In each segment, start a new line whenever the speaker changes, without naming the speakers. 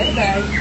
Okay.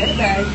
Goodbye.